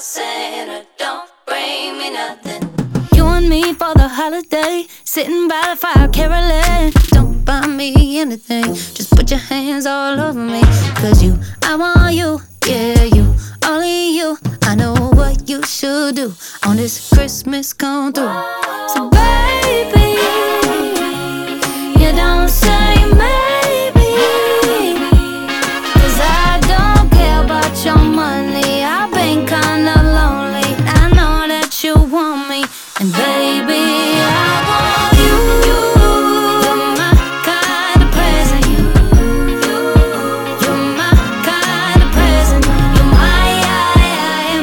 Santa, don't bring me nothing. You and me for the holiday, sitting by the fire, caroling. Don't buy me anything, just put your hands all over me. Cause you, I want you, yeah, you, only you. I know what you should do on this Christmas come through. So, baby. And baby, I want you. You're my kind of present. You're my kind of present. You're my,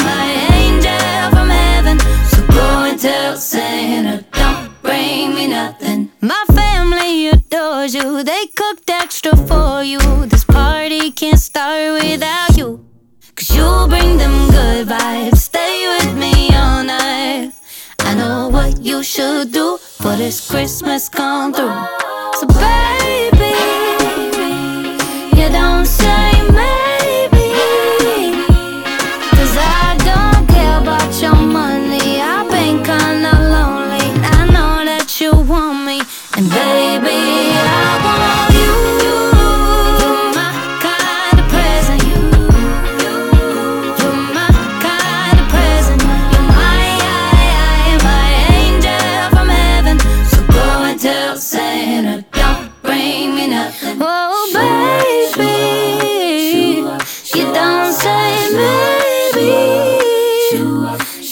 my angel from heaven. So go and tell Santa, don't bring me nothing. My family adores you. They cooked extra for you. This party can't start without you. What you should do for this Christmas come through. So, baby, Oh, baby, you don't say maybe.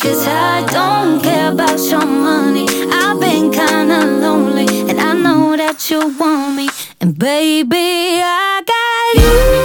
Cause I don't care about your money. I've been kinda lonely, and I know that you want me. And baby, I got you.